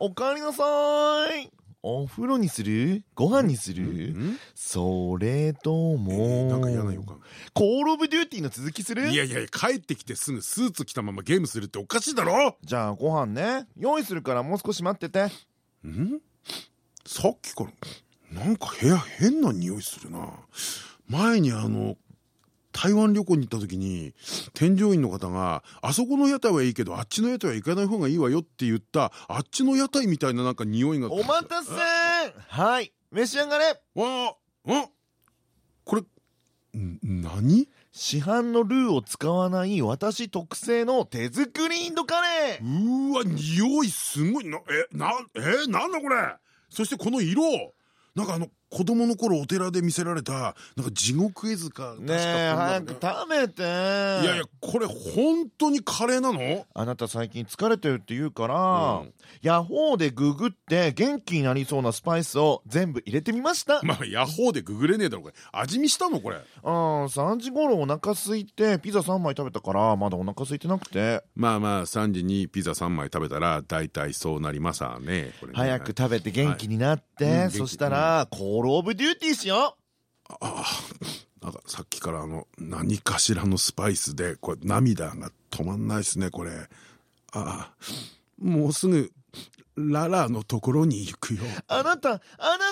おかえりなさい。お風呂にする？ご飯にする？それともなんか嫌な予感。コールオブデューティーの続きする？いやいや帰ってきてすぐスーツ着たままゲームするっておかしいだろ！じゃあご飯ね。用意するからもう少し待ってて。ん？さっきからなんか部屋変な匂いするな。前にあの台湾旅行に行った時に添乗員の方が「あそこの屋台はいいけどあっちの屋台は行かない方がいいわよ」って言ったあっちの屋台みたいななんか匂いが。お待たせはい。召し上がれ。わあ。あこれん何？市販のルーを使わない私特製の手作りインドカレー。うーわ匂いすごい。なえなえなんだこれ？そしてこの色。なんかあの子供の頃お寺で見せられたなんか地獄絵図かねえ早く食べて。いいやいやこれ本当にカレーなの？あなた最近疲れてるって言うから、うん。ヤホーでググって元気になりそうなスパイスを全部入れてみました。まあヤホーでググれねえだろこれ。味見したのこれ。あ3時頃お腹空いてピザ3枚食べたからまだお腹空いてなくて。まあまあ3時にピザ3枚食べたら大体そうなりますわねね。早く食べて元気になって、はい。うんそしたら、コールオブデューティーしよなんかさっきからあの何かしらのスパイスでこれ涙が止まんないですねこれ。ああもうすぐララのところに行くよ。うあなたあな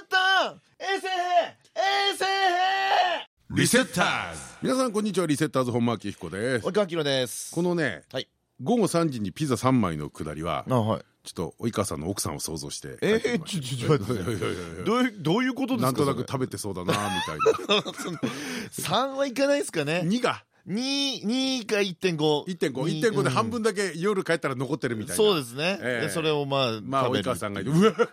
た衛生兵衛生兵。リセッターズ。皆さんこんにちは。リセッターズ本間明彦です。及川明です。このね、はい午後3時にピザ3枚のくだりはちょっと及川さんの奥さんを想像してえー、書いてみましちょちょちょどういうどういうことですか？なんとなく食べてそうだなみたいな。3はいかないですかね。2が。2 2か1.5 1.51.5で半分だけ夜帰ったら残ってるみたいな。そうですね、それをまあまあ及川さんが言ううわ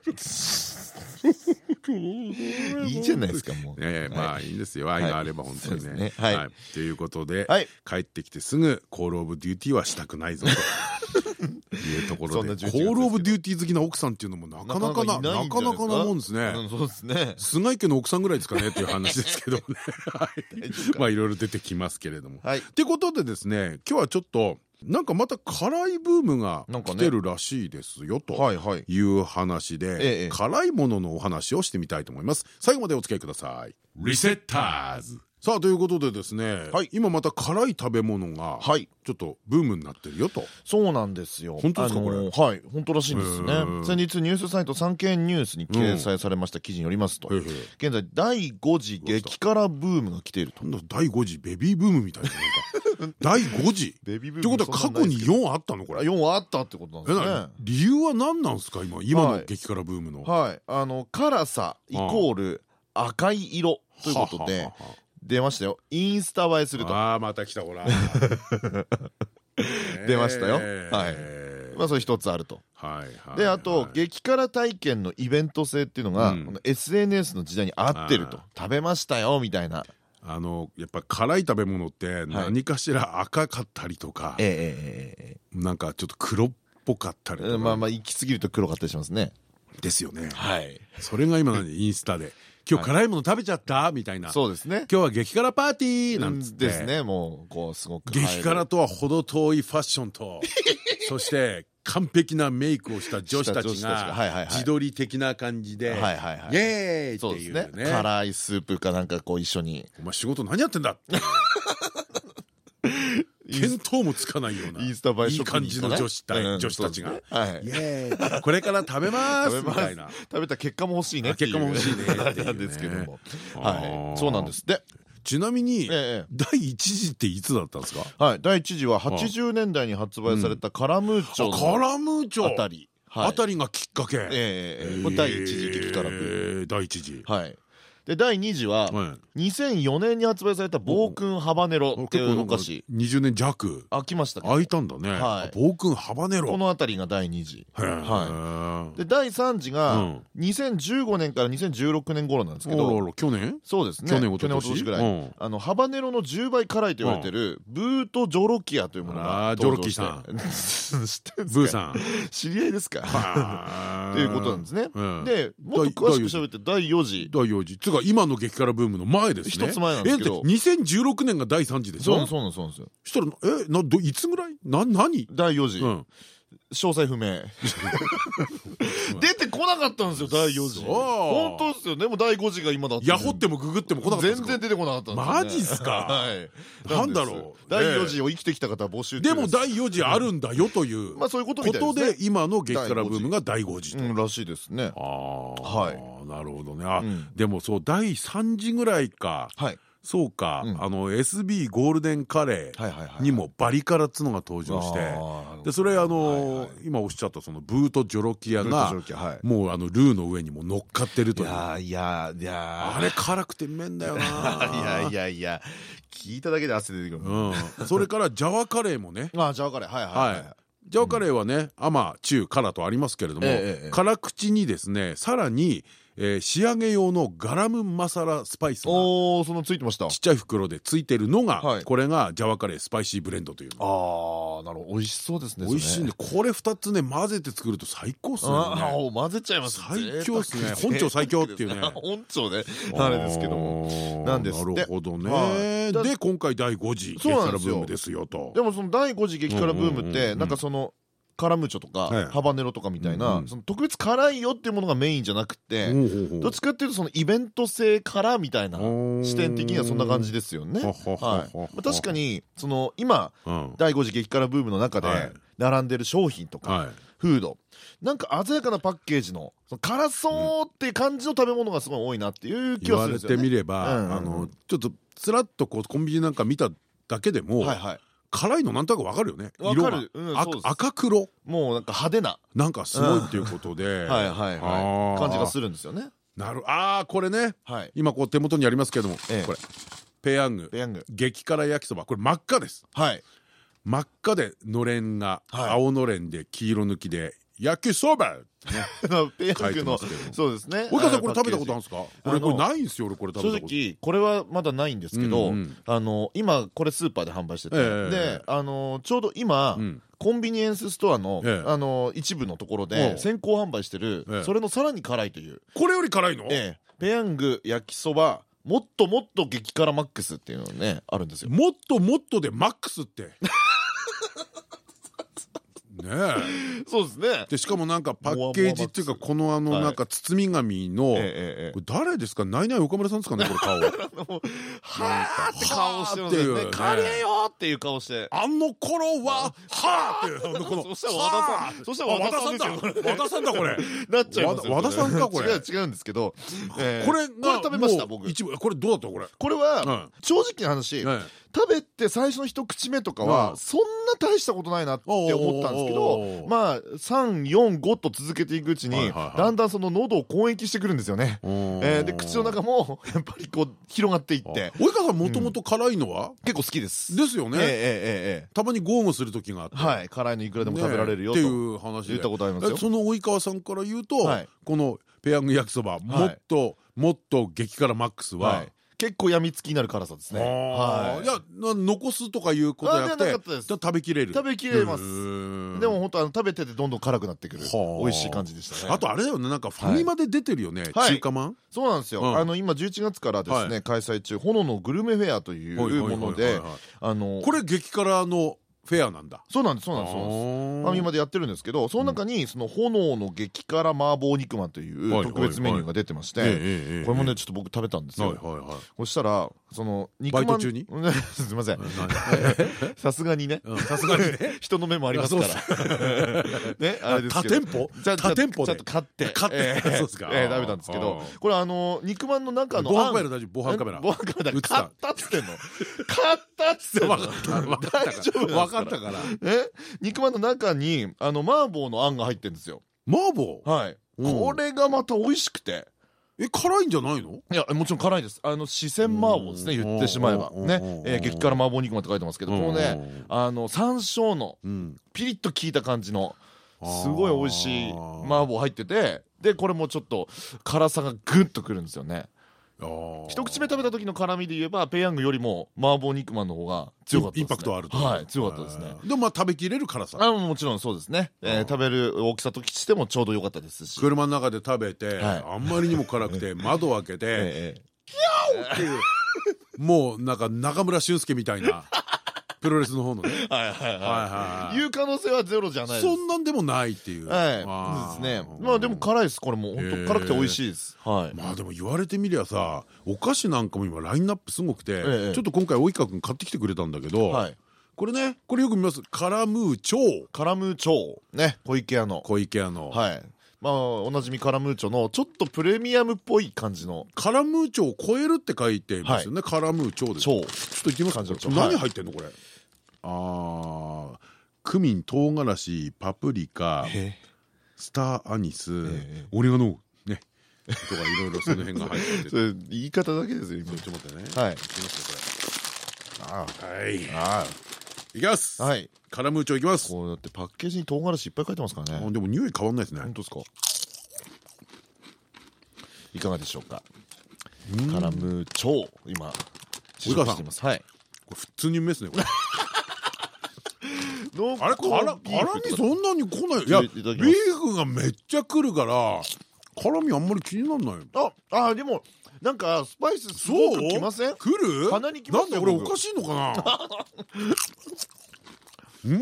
いいじゃないですかもう、ええまあいいんですよ。愛があれば本当にね。はい。ということではい。帰ってきてすぐコールオブデューティーはしたくないぞと。いうところそんな11でコールオブデューティー好きな奥さんっていうのもなかなかななかなか。なもんですね。うんそうですね。菅井家の奥さんぐらいですかねっていう話ですけど。もね はい。まあいろいろ出てきますけれども。はい。ってことでですね今日はちょっとなんかまた辛いブームがなんかね。来てるらしいですよとはいう話で、ええ辛いもののお話をしてみたいと思います。最後までお付き合いください。リセッターズ。さあということでですね、はい。今また辛い食べ物がはい。ちょっとブームになってるよと。そうなんですよ。本当ですかあのーはい。本当らしいんですね。先日ニュースサイト産経ニュースに掲載されました記事によりますとへえへえ現在第5次激辛ブームが来ていると。なんだ第5次ベビーブームみたいななんか第5次？ベビーブってことは過去に4あったの？これ。4はあったってことなんですね。理由は何なんですか？今今はい。の激辛ブームの。はい。あの辛さイコール赤い色ということで出ましたよ。インスタ映えすると。ああまた来たほら。出ましたよ。えはい。えまあそれ一つあると。はいはいであとはい激辛体験のイベント性っていうのが、SNS の時代に合ってると。あ食べましたよみたいなあのやっぱ辛い食べ物って何かしら赤かったりとか、えええなんかちょっと黒っぽかったりとか、まあまあ行き過ぎると黒かったりしますね。ですよね。はい。それが今何インスタで「今日辛いもの食べちゃった?」みたいな「そうですね。今日は激辛パーティー!」なんつって。ですね。もうこうすごく。激辛とは程遠いファッションと。そして完璧なメイクをした女子たちが自撮り的な感じで「イエーイ!」っていうね。ね。辛いスープかなんかこう一緒に。お前仕事何やってんだって 見当もつかないようないい感じの女子たうん女子たちが。イエーイ。これから食べますみたいな。食べた結果も欲しいね結果も欲しいね なんですけども。あはーい。そうなんです。でちなみにええ第一次っていつだったんですか？はい第一次は80年代に発売されたカラムーチョカのラムーチョあたり。はい。あたりがきっかけ。ええ第一次激辛第一次。はいで第2次ははい。2004年に発売された暴君ハバネロっていうお菓子。20年弱あ来ましたけ？ど空いたんだね。はい。暴君ハバネロ。この辺りが第2次ははい。で第3次が2015年から2016年頃なんですけど。去年？そうですね。去年一昨一昨年ぐらい。あのハバネロの10倍辛いと言われてるブートジョロキアというものが登場して。あージョロキ 知ってるんですか？ブーさん。知り合いですか？は っていうことなんですね。うん。でもっと詳しく喋って第4次第4次つうか今の激辛ブームの前ですね。一つ前なんですけど。えだって2016年が第3次でしょ？そうそうなんですよしたらえなどいつぐらい？な何？第4次。うん詳細不明。出てこなかったんですよ第4次。本当ですよ。でも第5次が今だったヤホってもググっても来なかった全然出てこなかったんですマジっすか？はい。なんだろう。第4次を生きてきた方は募集中でも第4次あるんだよというまあそういうことみことで今の激辛ブームが第5次らしいですね。ああはい。なるほどね。でもそう第3次ぐらいか。はいそうか。うん。あの SB ゴールデンカレーにもバリ辛っつうのが登場して。でそれあはいのはい。今おっしゃったそのブートジョロキアがもうあのルーの上にも乗っかってるという。いやーいやあれ辛くてうめえんだよな。いやいやいや。聞いただけで汗出てくるうん。それからジャワカレーもね。あじゃあカレー。はいはいはいジャワカレーはね甘中辛とありますけれども辛口にですねさらにえー仕上げ用のガラムマサラスパイスがそのついてました。ちっちゃい袋でついてるのはい。がこれがジャワカレースパイシーブレンドという。ああなるほど。美味しそうですね美味しいんでこれ2つね混ぜて作ると最高っすあよあね混ぜちゃいます最強っすね。本庁最強っていうね。本庁ね。あれですけども。もなんですなるほどはねで今回第5次激辛ブームですよと。でもその第5次激辛ブームってなんかそのカラムーチョとはい。かハバネロとかみたいなんその特別辛いよっていうものがメインじゃなくてどっちかっていうとそのイベント性辛みたいな視点的にはそんな感じですよね。ははい。確かにその今うん。第5次激辛ブームの中はい。で並んでる商品とかはい。フード。なんか鮮やかなパッケージのその辛そうっていう感じの食べ物がすごい多いなっていう気言われはするんですよね。てみればうんうんうん。あのちょっとつらっとこうコンビニなんか見ただけでもはいはい。辛いのなんとなくわかるよね。わ色が。赤黒。もうなんか派手な。なんかすごいっていうことで。はいはいはい。感じがするんですよね。なるああこれね。はい。今こう手元にありますけども。ええ。これ。ペヤング。ペヤング。激辛焼きそば。これ真っ赤です。はい。真っ赤でのれんがはい。青のれんで黄色抜きで焼きそば。ペヤングのそうですね。及川さんこれ食べたことあるんですか？俺これないんですよ俺これ食べ正たこと。直これはまだないんですけど、あの今これスーパーで販売してて、ええ。であのちょうど今、うん。コンビニエンスストアの,、ええ。あの一部のところおでう先行販売してる、ええ。それのさらに辛いという、これより辛いの？ええ。ペヤング焼きそばもっともっと激辛マックスっていうのがねあるんですよ。もっともっとでマックスって ね。え そうですね。でしかもなんかパッケージっていうかこのあのはい。なんか包み紙の誰ですか？ナイナイ岡村さんですかねこれ顔。はーって顔してますよね。カレーよーっていう顔して。あの頃は はあってこのそしたら和田さんはあそしたら和田さんだ和田さんだこれ。なっちゃいますよ和田さんかこれ。違う違うんですけど、ええこれがこれ食べました僕。一部これどうだったこれ？これは正直な話、え食べて最初の一口目とかうん。はそんな大したことないなって思ったんですけどまあ345と続けていくうちにだんだんその喉を攻撃してくるんですよね。ええーで口の中も やっぱりこう広がっていって。及川さんもともと辛いのは？結構好きです。ですよね。ええええええたまに豪語する時があって。はい辛いのいくらでも食べられるよっていう話で。言ったことありますよ。え。その及川さんから言うとはい。このペヤング焼きそばもっともっと激辛マックスははい結構やみつきになる辛さですね。あはい。ーいやな残すとかいうことじゃて食べきれる。食べきれます。でも本当あの食べててどんどん辛くなってくる。はあ。美味しい感じでしたね。あとあれだよねなんかファミマで出てるよねはい。中華まん？そうなんですよ、うん。あの今11月からですね、はい。開催中炎のグルメフェアというものであのこれ激辛のフェアなんだ。そうなんですそうなんですそうなんです。ファミママでやってるんですけどその中にその炎の激辛麻婆肉まんというはい特別メニューが出てましてこれもねちょっと僕食べたん。ですよそしたらそのバイト中に？すいません。何？さすがにね。うん。さすがにね。人の目もありますから。ねあれですけど。多店舗？じゃあ多店舗で？ちょっと買って。買って？ええ。そうですか。ええ食べたんですけど。これあの肉まんの中の防犯カメラ大丈夫？防犯カメラ。防犯カメラ。買ったっつってんの？買ったっつってんの？分かった。分かった大丈夫分かったから。え肉まんの中にあの麻婆のあんが入ってるんですよ。麻婆？はい。う。んこれがまた美味しくてえ辛いんじゃないの？いやもちろん辛いです。あの四川麻婆ですね言ってしまえば。ね。えー激辛麻婆肉まんって書いてますけどこのねあの山椒のうん。ピリッと効いた感じのすごい美味しい麻婆入っててでこれもちょっと辛さがグッとくるんですよね一口目食べた時の辛みで言えばペヤングよりも麻婆肉まんの方が強かったインパクトあると。はい強かったですね。でもまあ食べきれる辛さ。あもちろんそうですね。えー食べる大きさとしてもちょうど良かったですし。車の中で食べてはい。あんまりにも辛くて 窓を開けてえっていうもうなんか中村俊輔みたいなプロレスの方のね。え はいはい。はいいう可能性はゼロじゃないそんなんでもないっていう。はい。ですね。まあでも辛いです。これも本当辛くて美味しいです。はい。まあでも言われてみりゃさお菓子なんかも今ラインナップすごくてええ。ちょっと今回及川君買ってきてくれたんだけどはい。これねこれよく見ます。カラムーチョウ。カラムーチョウ。ね。小池屋の。小池屋の。はい。まあおなじみカラムーチョのちょっとプレミアムっぽい感じの。カラムーチョウを超えるって書いてますよね。カラムーチョウです。ちょっといってみますか。何入ってんのこれ？あークミン唐辛子パプリカえ。スターアニスえ。オレガノねとかいろいろその辺が入って 言い方だけですよ今。ちょっと待ってね。はい。いきますよあこれ。はい。あい。きます。はい。カラムーチョウいきます。こうだってパッケージに唐辛子いっぱい書いてますからね。あでも匂い変わんないですね。本当ですか？いかがでしょうか？カラムーチョウ今試食していますはい。これ普通にうめえっすねこれあれ辛みそんなに来ない。いやビーフがめっちゃくるから辛みあんまり気になんないああでもなんかスパイスすごくきません？来る？鼻にきますよなんだ俺お僕かしいのかな？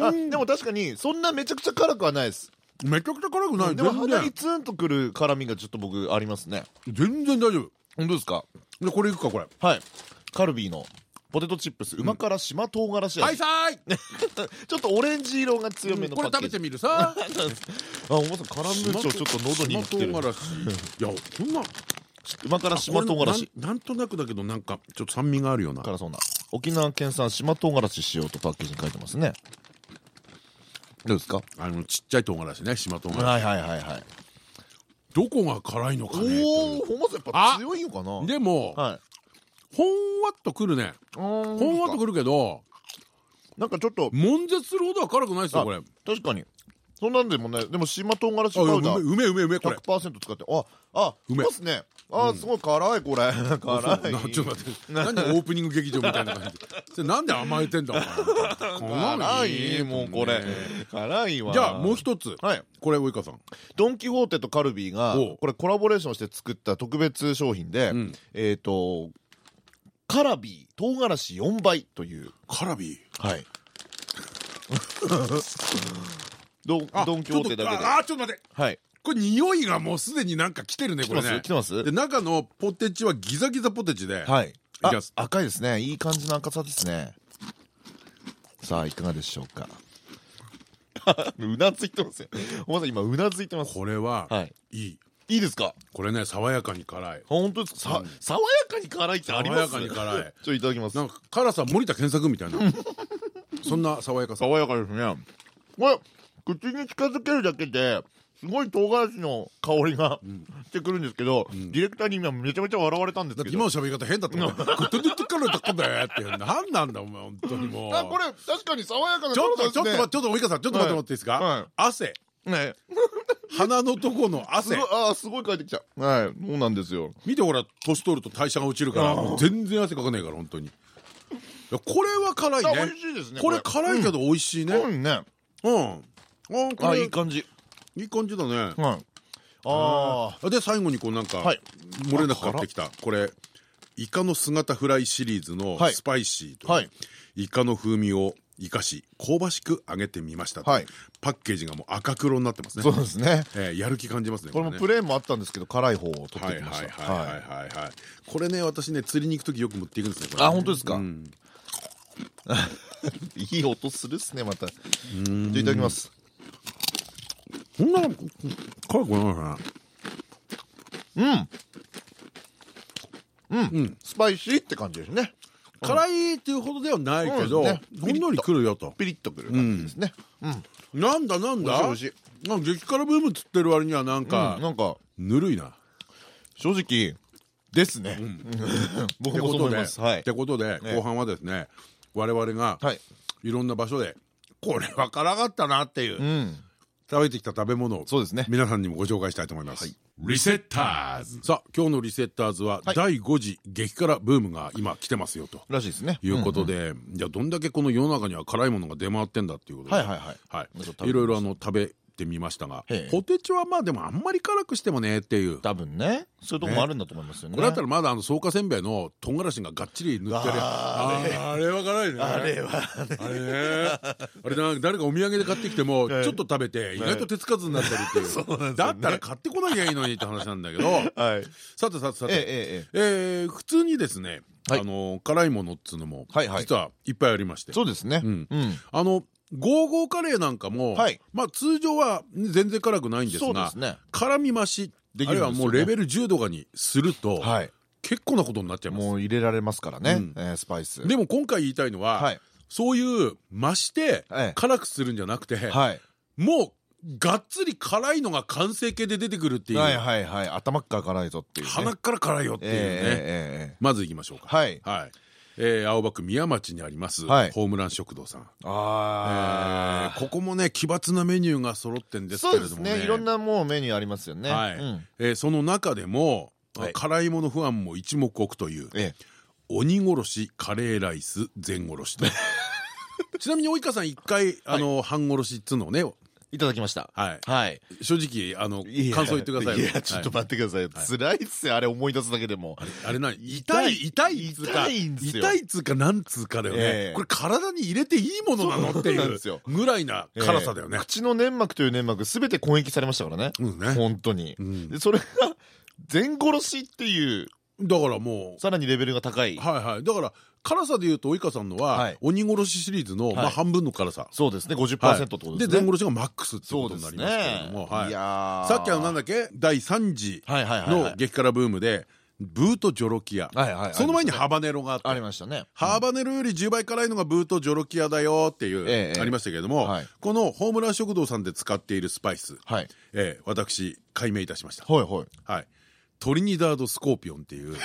あうん。でも確かにそんなめちゃくちゃ辛くはないです。めちゃくちゃ辛くない。でも鼻にツンとくる辛みがちょっと僕ありますね。全然大丈夫。本当ですか？でこれいくかこれ。はい。カルビーのポテトチップスうま辛島唐辛子味。はいさーい。ちょっとオレンジ色が強めのこれパッケージ。食べてみるさ あおまさんカラムーチョちょっと喉に島来てる。唐辛子いやこんなうま辛島唐辛子。なんなんとなくだけどなんかちょっと酸味があるような。辛そうな。沖縄県産島唐辛子使用とパッケージに書いてますね。どうですか？あのちっちゃい唐辛子ね島唐辛子。はいはいはいはい。どこが辛いのかね。おおほんまさんやっぱ強いのかな？でもはいほんわっとくるね。ほほんわっとくるけどなんかちょっと。悶絶するほどは辛くないですよあこれ。あ確かに。そんなんでもねでも島唐辛子うパウダーめうめうめうめこれ。100%使って。ああうめうますね。あすごい辛いこれ。辛い。なちょっと待って。何オープニング劇場みたいな感じそれなんで甘えてんだお前。辛いもうこれ。辛いわ。じゃあもう一つ。はい。これ及川さん。ドン・キホーテとカルビーがこれコラボレーションして作った特別商品で、うん。えっ、とカラビー唐辛子4倍という。カラビー？はい。ドンあドン・キホーテだけで。ああちょっと待って。はい。これ匂いがもうすでになんか来てるねこれね。来てます？で中のポテチはギザギザポテチで。はい。赤いですね。いい感じの赤さですね。さあいかがでしょうか？うなずいてますよ。おまさん今うなずいてます。これははい。いいいいですか？これね爽やかに辛い。本当ですか？爽やかに辛いってあります？爽やかに辛い。ちょっといただきます。なんか辛さ森田健作みたいな。そんな爽やかさ。爽やかですね。これ口に近づけるだけですごい唐辛子の香りがしてくるんですけど、ディレクターに今めちゃめちゃ笑われたんですけど。今の喋り方変だったもん「グッドドゥッドカラーだったんだよ」って何なんだ お前本当にもう。あこれ確かに爽やかなちょっとちょっと待ってっちょっと及川さんちょっと待ってもらっていいですか、はい。汗。てね鼻のとこの汗。すごいあーすごい書いてきた。はい。そうなんですよ。見てほら年取ると代謝が落ちるからもう全然汗かかないから本当に。いやこれは辛いあ美ね味しいですねこれ辛いけど美味しいね。うんね。うん。あいい感じ。いい感じだね。はい。ああで最後にこうなんかはい。漏れなく買ってきた。これイカの姿フライシリーズのはい。スパイシーとイカの風味を生かし香ばしく揚げてみましたと。はい。パッケージがもう赤黒になってますね。そうですね。えーやる気感じますねこれもねプレーンもあったんですけど辛い方を取ってはいきましはいたはいはいはいはいはい。これね私ね釣りに行く時よく持っていくんですねこれあ本当ですか？うん。いい音するっすねまた。じゃあいただきます。こんな辛くないなうん。うん、うん。スパイシーって感じですね辛いっていうほどではないけどほんのりくるよと。ピリッとくる感じですね。うん、なんだなんだ？激辛ブームつってる割にはなんかうん。なんかぬるいな。正直ですね。僕もそう思います。はい。ってことで後半はですね我々がい。ろんな場所でこれ分からなかったなっていう食べてきた食べ物をそうですね。皆さんにもご紹介したいと思います。リセッターズ。さあ今日のリセッターズは第5次激辛ブームが今来てますよと。らしいですね。いうことでじゃあどんだけこの世の中には辛いものが出回ってんだっていうことで。はいいろいろあの食べってみましたがポテチはまあでもあんまり辛くしてもねっていう。多分ね。そういうとこもあるんだと思いますよね。これだったらまだあの草加せんべいの唐辛子ががっちり塗ってるあれ。は辛いね。あれはあれね。あれな誰かお土産で買ってきてもちょっと食べて意外と手つかずになったりっていう。だったら買ってこなきゃいいのにって話なんだけど。さてさてさて。え普通にですねあの辛いものっつうのも実はいっぱいありまして。そうですね。あのゴーゴーカレーなんかも、はい、まあ通常は全然辛くないんですが、ね、辛み増しあるいはもうレベル10度かにすると、はい、結構なことになっちゃいます。もう入れられますからね、うん、えー、スパイス。でも今回言いたいのは、はい、そういう増して辛くするんじゃなくて、はい、もうがっつり辛いのが完成形で出てくるっていう。はいはいはい。頭から辛いぞっていう、ね、鼻から辛いよっていうね、えー、まずいきましょうか。はい、はいえー、青葉区宮町にあります、はい、ホームラン食堂さん。あ、えー、ここもね奇抜なメニューが揃ってんですけれどもね。いろんなもうメニューありますよね、はい。うえその中でも、はい、辛いもの不安も一目置くという、ええ、鬼殺しカレーライス全殺しと。ちなみに及川さん一回あの半殺しっつうのをねいただきました。はい。はい。正直、あの、感想言ってください。いや、ちょっと待ってください。辛いっすよ、あれ思い出すだけでも。あれな、痛い、痛い、痛いんですよ。痛いっつうか、なんつうかだよね。これ体に入れていいものなのっていうぐらいな辛さだよね。口の粘膜という粘膜すべて攻撃されましたからね。うんね。本当に。で、それが、全殺しっていう。だからもう。さらにレベルが高い。はいはい。だから、辛さでいうと及川さんのは鬼殺しシリーズのまあ半分の辛さ。そうですね。50%ってことですね。で全殺しがマックスってことになりますけれども。さっきのなんだっけ？第3次の激辛ブームでブートジョロキア。その前にハバネロがあって。ありましたね。ハバネロより10倍辛いのがブートジョロキアだよっていうありましたけれどもこのホームラン食堂さんで使っているスパイス。私解明いたしました。はいトリニダードスコーピオンっていう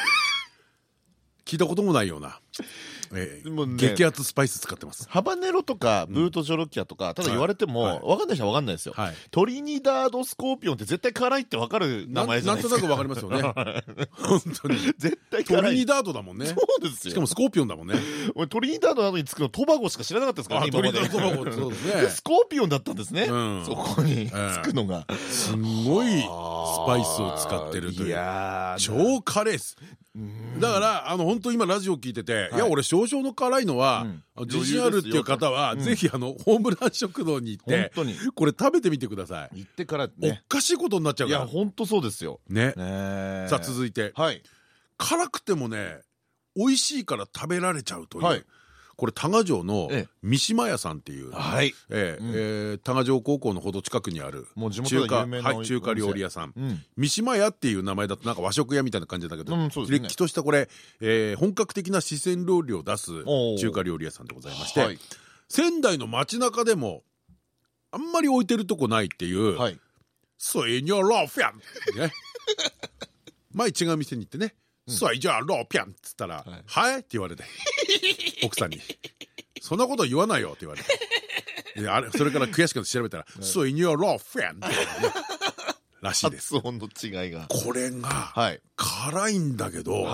聞いたこともないような。えー、激アツスパイス使ってます。ハバネロとかブートジョロキアとかただ言われても分かんない人は分かんないですよ。トリニダードスコーピオンって絶対辛いって分かる名前じゃないですか。なんとなく分かりますよね。本当に。絶対辛い。トリニダードだもんね。そうですよ。しかもスコーピオンだもんね。俺トリニダードなどにつくのトバゴしか知らなかったですからねトリニダードトバゴ。そうですね。スコーピオンだったんですね。そこにつくのが。すごいスパイスを使ってるという。超カレースだからあの本当今ラジオ聞いててい。や俺少々の辛いのは自信あるっていう方はぜひあのホームラン食堂に行ってこれ食べてみてください。行ってからおかしいことになっちゃうから。いや本当そうですよ。ね。さあ続いて。辛くてもね美味しいから食べられちゃうというこれ多賀城の三島屋さんっていう多賀城高校のほど近くにある中華中華料理屋さん。三島屋っていう名前だとなんか和食屋みたいな感じだけどれっきとしたこれ本格的な四川料理を出す中華料理屋さんでございまして仙台の街中でもあんまり置いてるとこないっていう「ソイニョロフィャン」ね。前違う店に行ってねそいじゃあローピャンっつったら「はい?」って言われて。奥さんに「そんなこと言わないよ」って言われて。あれそれから悔しくて調べたら「そい。にはローピャン」ってらしいです。発音の違いが。これが辛いんだけど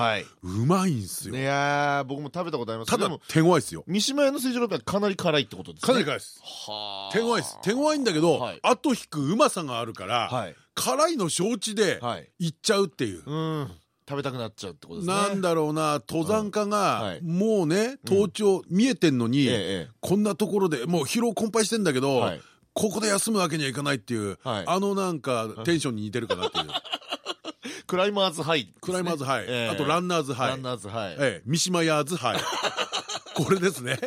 うまいんすよ。いや僕も食べたことあります。ただ手強いですよ。三島屋の水上ローピャンかなり辛いってことですかなり辛いです。手強いです。手強いんだけど後引くうまさがあるから辛いの承知でい。っちゃうっていう食べたくなっちゃうってことですね。なんだろうな登山家がもうね登頂見えてんのにこんなところでもう疲労困憊してんだけどここで休むわけにはいかないっていうあのなんかテンションに似てるかなっていう。クライマーズハイ。クライマーズハイ。あとランナーズハイ。ランナーズハイ。三島ヤーズハイ。これですね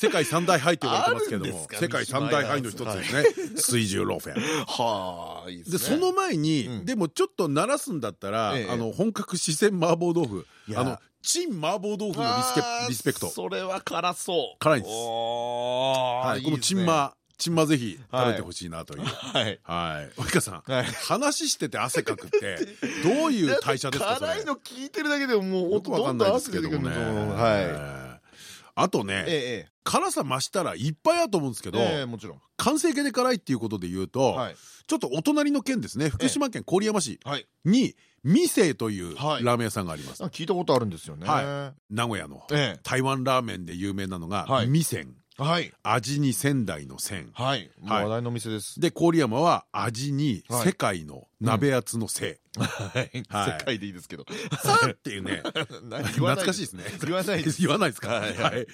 世界三大杯って言われてますけども世界三大杯の一つですね。水中ローフェンはあでその前にでもちょっと鳴らすんだったらあの本格四川麻婆豆腐。あのチン麻婆豆腐のリスケリスペクト。それは辛そう。辛いです。はいこのチン麻ちまぜひ食べてほしいなという。はい。はい。及川さんはい。話してて汗かくってどういう代謝ですか辛いの聞いてるだけでももうよくわかんないですけどもね。はいあとねええ辛さ増したらいっぱいあると思うんですけどええもちろん。完成形で辛いっていうことで言うとはい。ちょっとお隣の県ですね福島県郡山市はい。に味星というはい。ラーメン屋さんがあります。あ聞いたことあるんですよね。は名古屋のええ。台湾ラーメンで有名なのがはい。味仙。はい。味に仙台の仙。はい。話題の店です。で郡山は味にはい。世界の鍋やつのせ。はい。はい。世界でいいですけど。さあっていうね 懐かしいですね。言わないです。言わないです。か？はい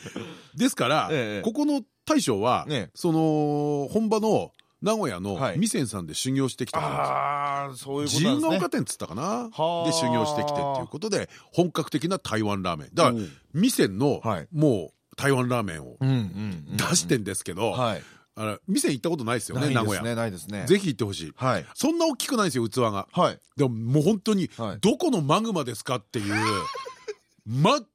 ですからええここの大将はねその本場の名古屋のはい。味仙さんで修行してきたああそういうことなんですね。店っつったかな？はあ。で修行してきてっていうことで本格的な台湾ラーメン。だからおう味仙のはい。もう台湾ラーメンを出してんですけどはい。あの店行ったことないですよね名古屋。ないですね。ぜひ行ってほしい。はい。そんな大きくないんですよ器が。はい。でももう本当にはい。どこのマグマですかっていう真っ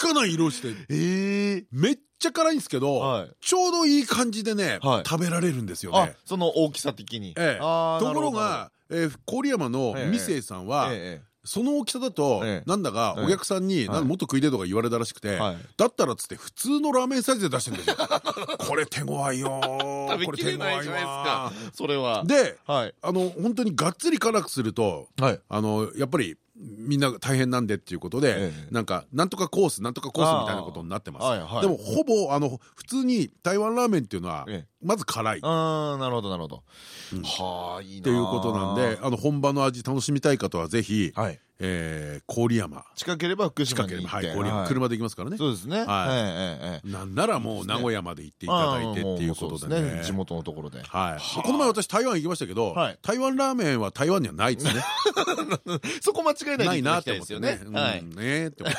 赤な色してええめっちゃ辛いんですけどはい。ちょうどいい感じでねはい。食べられるんですよあねその大きさ的に。ところがえー郡山のええ。味星さんほはその大きさだとええ。なんだかお客さんに「はい。なんかもっと食いて」とか言われたらしくてはい。だったらっつって普通のラーメンサイズで出してるんですよ。これ手強いよ食べこれきれないじゃないですか。それは。ではい。あの本当にがっつり辛くするとはい。あのやっぱりみんな大変なんでっていうことで、ええ。なんかなんとかコースなんとかコースみたいなことになってます、でもほぼあの普通に台湾ラーメンっていうのはええまず辛い。っああなるほどなるほど。はあいいなていうことなんであの本場の味楽しみたい方はぜひ、はい。えー郡山。近ければ福島近ければ、に行ってはい、郡山、はい。車で行きますからね。そうですね。はい。はいええええなんならもう名古屋まで行っていただいてっていうことでね。地元のところで。はい、この前私台湾行きましたけど、はい。台湾ラーメンは台湾にはないですね。そこ間違いないなでいただきたいって思ってね。ですよねはい。うんねえって思って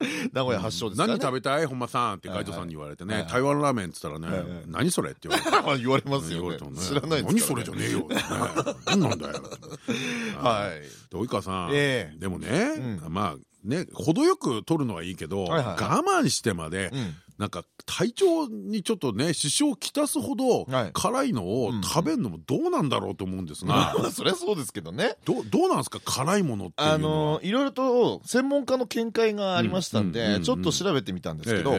名古屋発祥です何食べたい？本間さんってガイドさんに言われてね。台湾ラーメンっつったらね何それって言われ 言われますよ知らないです何それじゃねえよ 何なんだよはい。で及川さん。ええ。でもねうん。まあね程よく取るのはいいけど我慢してまでうんなんか体調にちょっとね支障をきたすほどはい。辛いのを食べるのもどうなんだろうと思うんですが。まあそりゃそうですけどね。どどうなんですか？辛いものっていうあのいろいろと専門家の見解がありましたんでちょっと調べてみたんですけど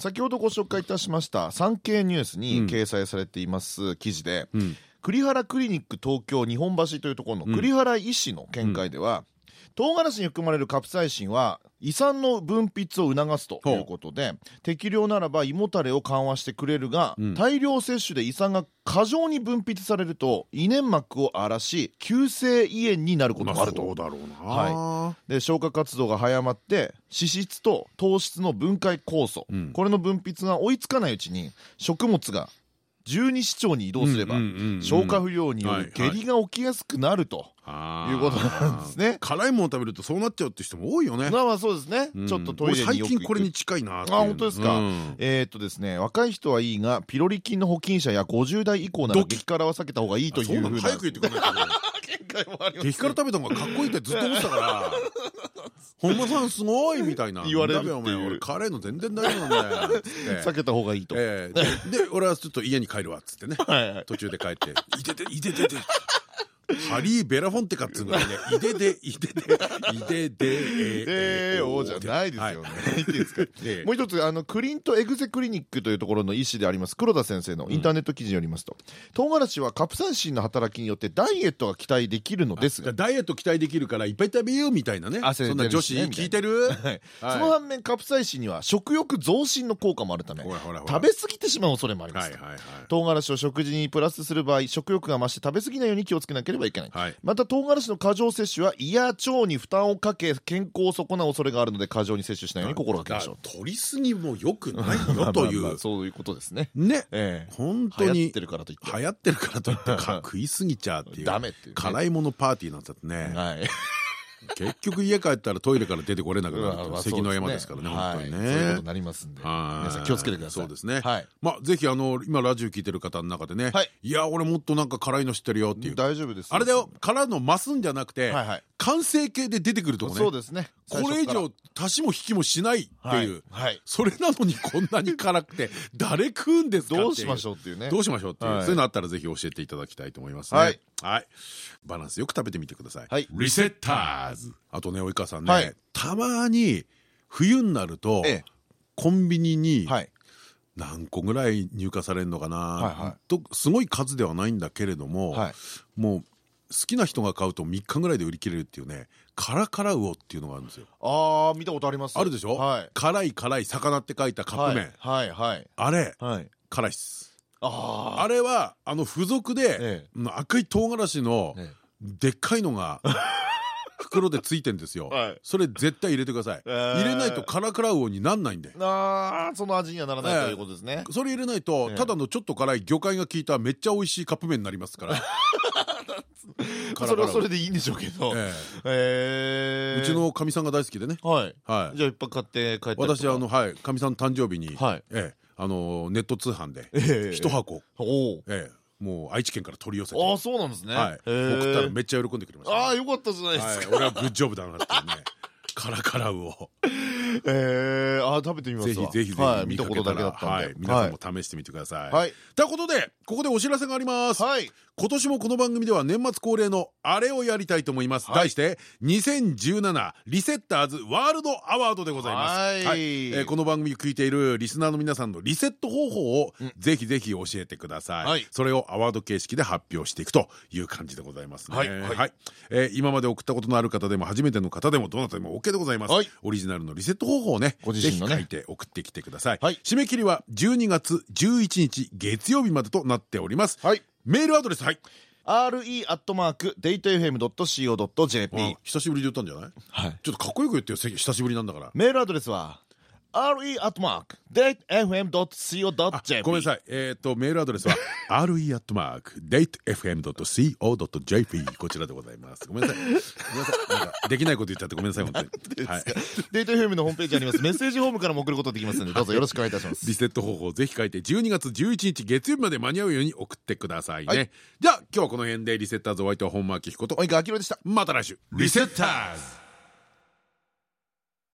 先ほどご紹介いたしました産経ニュースにうん掲載されています記事でうん。栗原クリニック東京日本橋というところのうん栗原医師の見解では、唐辛子に含まれるカプサイシンは胃酸の分泌を促すということで適量ならば胃もたれを緩和してくれるが、うん。大量摂取で胃酸が過剰に分泌されると胃粘膜を荒らし急性胃炎になることまがあると、あそうだろうな。はで消化活動が早まって脂質と糖質の分解酵素、うん。これの分泌が追いつかないうちに食物が十二指腸に移動すれば消化不良によはいる下痢が起きやすくなるということなんですね。辛いもの食べるとそうなっちゃうって人も多いよね。まあまあそうですね、うん。ちょっとトイレ最近これに近いなあ本当ですか。うん。えーっとですね若い人はいいがピロリ菌の保菌者や50代以降なら激辛は避けた方がいいというそうなふうなの？早く言ってくれないと 激辛食べた方がかっこいいってずっと思ってたから。本間さんすごいみたいな。言われるお前俺辛いの全然大丈夫なんだよ 避けた方がいいと、ええ。でで俺はちょっと家に帰るわっつってね。途中で帰って「いてていててて」ハリー・ベラフォンテカっつうぐらいで「いででいででいででええおじゃないですよね。もう一つあのクリントエグゼクリニックというところの医師であります黒田先生のインターネット記事によりますと、唐辛子はカプサイシンの働きによってダイエットが期待できるのですが、ダイエット期待できるからいっぱい食べようみたいなね。そんな女子聞いてる？その反面カプサイシンには食欲増進の効果もあるため食べ過ぎてしまう恐れもあります唐辛子を食事にプラスする場合食欲が増して食べ過ぎないように気をつけなければいけない、はい。また唐辛子の過剰摂取は胃や腸に負担をかけ健康を損なう恐れがあるので過剰に摂取しないように心がけましょう。取りすぎもよくないよ。といまあうそういうことですね。ね。ええ。本当に流行ってるからといって。流行ってるからといってか 食いすぎちゃうっていう。ダメっていうね。辛いものパーティーなんてね。はい結局家帰ったらトイレから出てこれなくなる関の山ですからね本当にはい。そういうことねになりますんで。はい。皆さん気をつけてください。そうですね。はい。まあぜひあの今ラジオ聞いてる方の中でねはい。いや俺もっとなんか辛いの知ってるよっていう。大丈夫ですあれだよ。辛いの増すんじゃなくて完成形で出てくるとこね。そうですねこれ以上足しも引きもしないっていう。それなのにこんなに辛くて 誰食うんですかどうしましょうっていうね。どうしましょうっていう。そういうのあったらぜひ教えていただきたいと思いますね。はい。バランスよく食べてみてください。リセッターズ。あとね及川さんねたまに冬になるとコンビニに何個ぐらい入荷されるのかなとすごい数ではないんだけれどももう好きな人が買うと3日ぐらいで売り切れるっていうねカラカラウオっていうのがあるんですよ。ああ見たことあります。あるでしょ？辛い辛い魚って書いたカップ麺はいはい。あれ辛いっす。あれはあの付属で赤い唐辛子のでっかいのが 袋でついてんですよ、それ絶対入れてください、入れないとカラカラウオになんないんでああその味にはならないということですね。それ入れないとただのちょっと辛い魚介が効いためっちゃ美味しいカップ麺になりますから それはそれでいいんでしょうけど。うちのかみさんが大好きでね。はい。じゃあいっぱい買って帰って私あのはい。かみさん誕生日にあのネット通販で一箱。もう愛知県から取り寄せて。ああそうなんですね。送ったらめっちゃ喜んでくれました。ああよかったじゃない。ですか俺はグッジョブだなってね。カラカラウオ。えあ食べてみますぜひぜひぜひ見たことだけだったんで。皆さんも試してみてください。ということでここでお知らせがあります今年もこの番組では年末恒例のあれをやりたいと思います。題して2017リセッターズワールドアワードでございます。この番組聞いているリスナーの皆さんのリセット方法をぜひぜひ教えてください。それをアワード形式で発表していくという感じでございますね。はい。今まで送ったことのある方でも初めての方でもどなたでも OK でございます。オリジナルのリセット方法をねご自身の書いて送ってきてください。締め切りは12月11日月曜日までとなっておりますメールアドレスはい。Re アットマークデイト FM.co.jp 久しぶりで言ったんじゃない？はい。ちょっとかっこよく言ってよ。久しぶりなんだから。メールアドレスは？Re アットマーク datefm.co.jp ごめんなさい。えっとメールアドレスは re アットマーク datefm.co.jp こちらでございます。ごめんなさい。ごめんなさい。なんかできないこと言っちゃってごめんなさい本当に。はい。デート FM のホームページあります。メッセージホームからも送ることできますのでどうぞよろしくお願いいたします。リセット方法ぜひ書いて12月11日月曜日まで間に合うように送ってくださいね。じゃあ今日はこの辺でリセッターズお相手は本間明彦と及川明でした。また来週。リセッターズ